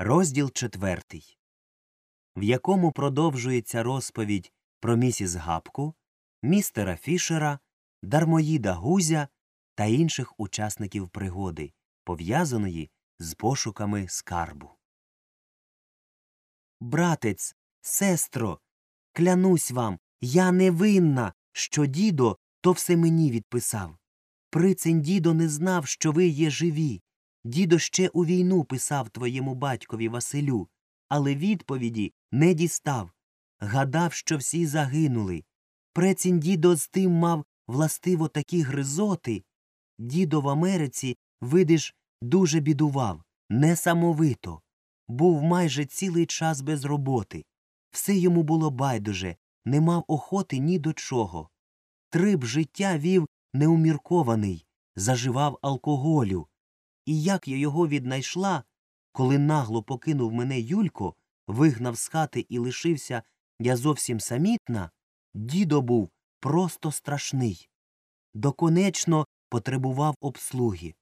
Розділ четвертий, в якому продовжується розповідь про місіс Гапку, містера Фішера, дармоїда Гузя та інших учасників пригоди, пов'язаної з пошуками скарбу. Братець, сестро, клянусь вам, я не винна, що дідо то все мені відписав. Прицень дідо не знав, що ви є живі. Дідо ще у війну писав твоєму батькові Василю, але відповіді не дістав. Гадав, що всі загинули. Прецінь дідо з тим мав властиво такі гризоти. Дідо в Америці, видиш, дуже бідував, несамовито. Був майже цілий час без роботи. Все йому було байдуже, не мав охоти ні до чого. Триб життя вів неуміркований, заживав алкоголю. І як я його віднайшла, коли нагло покинув мене Юлько, вигнав з хати і лишився я зовсім самітна, дідо був просто страшний. Доконечно потребував обслуги.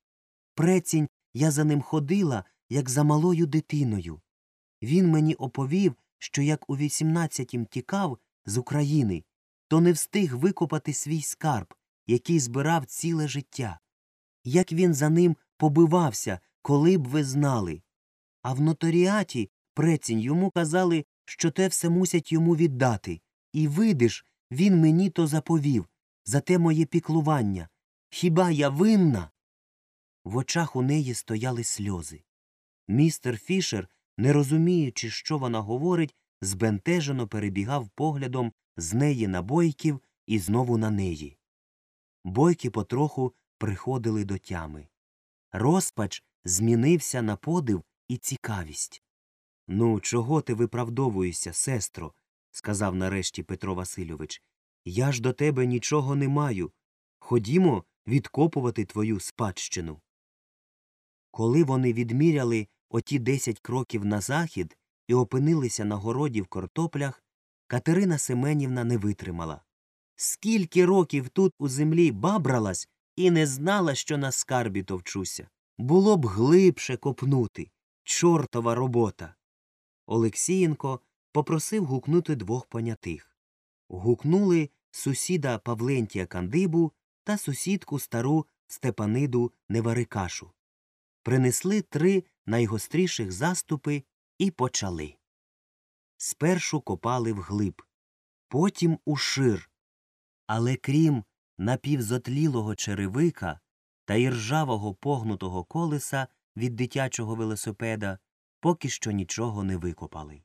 Прецінь я за ним ходила, як за малою дитиною. Він мені оповів, що як у вісімнадцятім тікав з України, то не встиг викопати свій скарб, який збирав ціле життя. Як він за ним побивався, коли б ви знали. А в нотаріаті прецінь йому казали, що те все мусять йому віддати. І видиш, він мені то заповів, за те моє піклування. Хіба я винна? В очах у неї стояли сльози. Містер Фішер, не розуміючи, що вона говорить, збентежено перебігав поглядом з неї на бойків і знову на неї. Бойки потроху приходили до тями. Розпач змінився на подив і цікавість. Ну, чого ти виправдовуєшся, сестро? сказав нарешті Петро Васильович. Я ж до тебе нічого не маю. Ходімо відкопувати твою спадщину. Коли вони відміряли оті десять кроків на захід і опинилися на городі в картоплях, Катерина Семенівна не витримала. Скільки років тут у землі бабралась і не знала, що на скарбі товчуся. Було б глибше копнути. Чортова робота. Олексієнко попросив гукнути двох понятих. Гукнули сусіда Павлентія Кандибу та сусідку стару Степаниду Неварикашу. Принесли три найгостріших заступи і почали. Спершу копали вглиб, потім ушир. Але крім напівзотлілого черевика та іржавого погнутого колеса від дитячого велосипеда, поки що нічого не викопали.